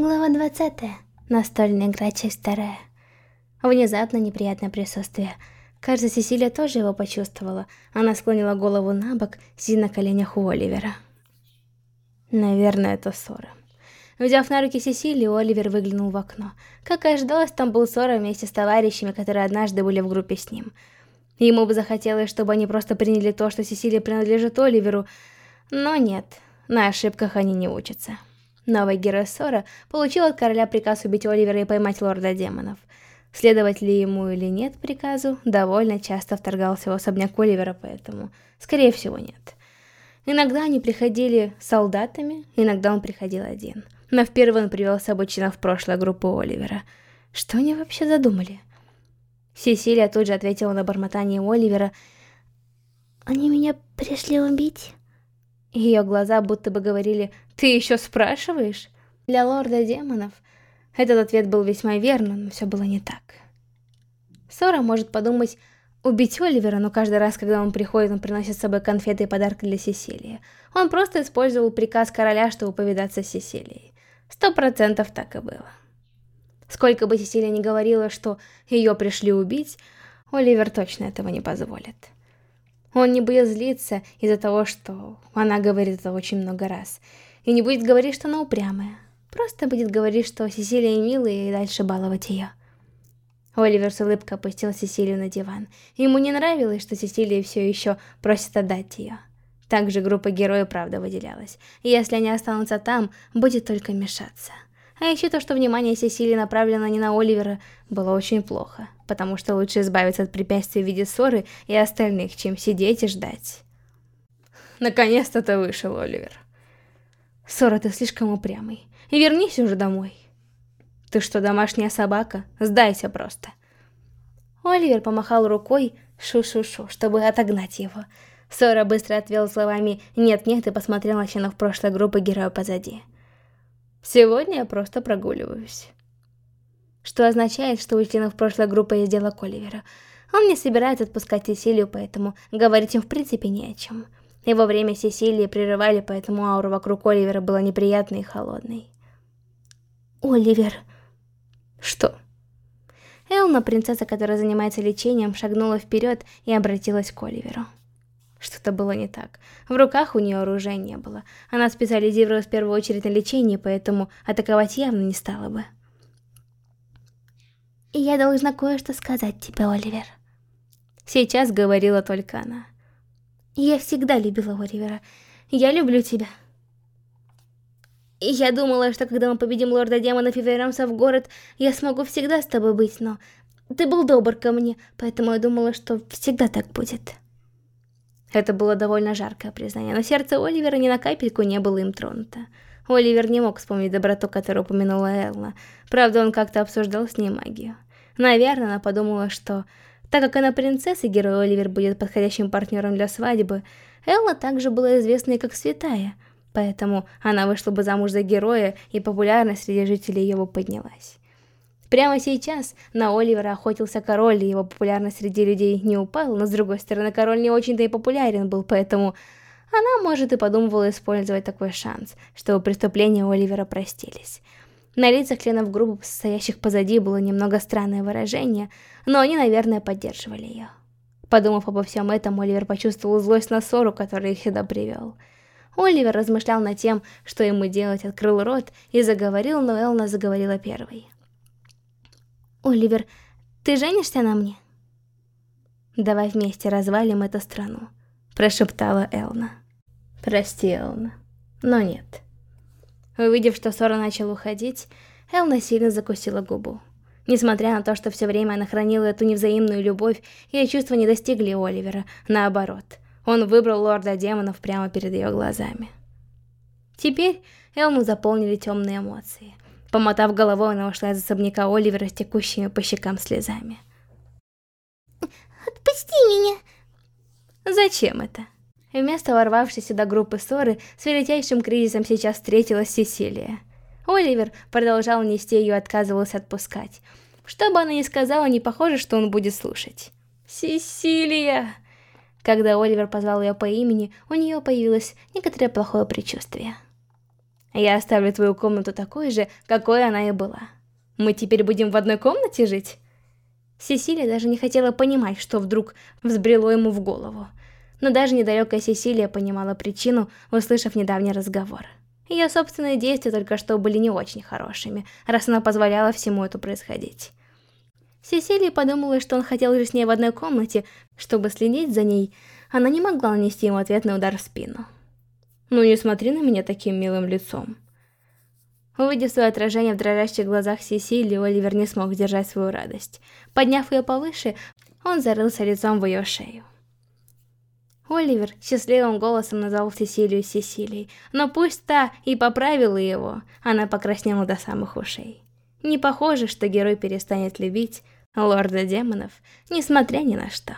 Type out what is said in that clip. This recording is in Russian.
Глава 20. Настольная игра, часть вторая. Внезапно неприятное присутствие. Кажется, Сесилия тоже его почувствовала. Она склонила голову на бок, сидя на коленях у Оливера. Наверное, это ссора. Взяв на руки Сесилию, Оливер выглянул в окно. Как и ожидалось, там был ссора вместе с товарищами, которые однажды были в группе с ним. Ему бы захотелось, чтобы они просто приняли то, что Сесилия принадлежит Оливеру, но нет, на ошибках они не учатся. Новый герой Сора получил от короля приказ убить Оливера и поймать лорда демонов. Следовать ли ему или нет приказу, довольно часто вторгался в особняк Оливера, поэтому, скорее всего, нет. Иногда они приходили солдатами, иногда он приходил один. Но впервые он привел с собой членов прошлой группы Оливера. Что они вообще задумали? Сесилия тут же ответила на бормотание Оливера. «Они меня пришли убить?» Ее глаза будто бы говорили «Ты еще спрашиваешь?» Для лорда демонов этот ответ был весьма верным, но все было не так. Сора может подумать убить Оливера, но каждый раз, когда он приходит, он приносит с собой конфеты и подарки для Сесилии. Он просто использовал приказ короля, чтобы повидаться с Сесилией. Сто процентов так и было. Сколько бы Сесилия ни говорила, что ее пришли убить, Оливер точно этого не позволит. Он не будет злиться из-за того, что она говорит это очень много раз. И не будет говорить, что она упрямая. Просто будет говорить, что Сесилия милая и дальше баловать ее. Оливер с улыбкой опустил Сесилию на диван. Ему не нравилось, что Сесилия все еще просит отдать ее. Также группа героев правда выделялась. Если они останутся там, будет только мешаться. А еще то, что внимание Сесилии направлено не на Оливера, было очень плохо, потому что лучше избавиться от препятствий в виде ссоры и остальных, чем сидеть и ждать. Наконец-то ты вышел, Оливер. Ссора, ты слишком упрямый. И вернись уже домой. Ты что, домашняя собака? Сдайся просто. Оливер помахал рукой шу-шу-шу, чтобы отогнать его. Сора быстро отвел словами «нет-нет» и посмотрел на членов прошлой группы героя позади. Сегодня я просто прогуливаюсь. Что означает, что у членов прошлой группы есть дело к Оливеру. Он не собирается отпускать Сесилию, поэтому говорить им в принципе не о чем. Во время Сесилии прерывали, поэтому аура вокруг Оливера была неприятной и холодной. Оливер. Что? Элна, принцесса, которая занимается лечением, шагнула вперед и обратилась к Оливеру. Что-то было не так. В руках у нее оружия не было. Она специализировалась в первую очередь на лечении, поэтому атаковать явно не стала бы. И я должна кое-что сказать тебе, Оливер. Сейчас говорила только она. Я всегда любила Оливера. Я люблю тебя. И я думала, что когда мы победим лорда демонов и вернемся в город, я смогу всегда с тобой быть, но... Ты был добр ко мне, поэтому я думала, что всегда так будет. Это было довольно жаркое признание, но сердце Оливера ни на капельку не было им тронуто. Оливер не мог вспомнить доброту, которую упомянула Элла. Правда, он как-то обсуждал с ней магию. Наверное, она подумала, что... Так как она принцесса, герой Оливер будет подходящим партнером для свадьбы, Элла также была известной как святая, поэтому она вышла бы замуж за героя, и популярность среди жителей его поднялась. Прямо сейчас на Оливера охотился король, и его популярность среди людей не упала, но с другой стороны, король не очень-то и популярен был, поэтому она, может, и подумывала использовать такой шанс, чтобы преступления Оливера простились. На лицах членов группы, стоящих позади, было немного странное выражение, но они, наверное, поддерживали ее. Подумав обо всем этом, Оливер почувствовал злость на ссору, которую их сюда привел. Оливер размышлял над тем, что ему делать, открыл рот и заговорил, но Элна заговорила первой. Оливер, ты женишься на мне? Давай вместе развалим эту страну, прошептала Элна. Прости, Элна, но нет. Увидев, что Сора начал уходить, Элна сильно закусила губу. Несмотря на то, что все время она хранила эту невзаимную любовь, ее чувства не достигли Оливера, наоборот. Он выбрал лорда демонов прямо перед ее глазами. Теперь Элну заполнили темные эмоции. Помотав головой, она ушла из особняка Оливера с текущими по щекам слезами. «Отпусти меня!» «Зачем это?» Вместо ворвавшейся сюда группы ссоры, с величайшим кризисом сейчас встретилась Сесилия. Оливер продолжал нести ее и отказывался отпускать. Что бы она ни сказала, не похоже, что он будет слушать. «Сесилия!» Когда Оливер позвал ее по имени, у нее появилось некоторое плохое предчувствие. Я оставлю твою комнату такой же, какой она и была. Мы теперь будем в одной комнате жить? Сесилия даже не хотела понимать, что вдруг взбрело ему в голову. Но даже недалекая Сесилия понимала причину, услышав недавний разговор. Ее собственные действия только что были не очень хорошими, раз она позволяла всему это происходить. Сесилия подумала, что он хотел жить с ней в одной комнате, чтобы следить за ней, она не могла нанести ему ответный удар в спину. «Ну не смотри на меня таким милым лицом». Увидев свое отражение в дрожащих глазах Сесилии, Оливер не смог сдержать свою радость. Подняв ее повыше, он зарылся лицом в ее шею. Оливер счастливым голосом назвал Сесилию Сесилией, но пусть та и поправила его, она покраснела до самых ушей. Не похоже, что герой перестанет любить лорда демонов, несмотря ни на что.